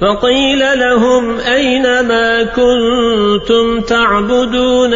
فقيل لهم أين ما كنتم تعبدون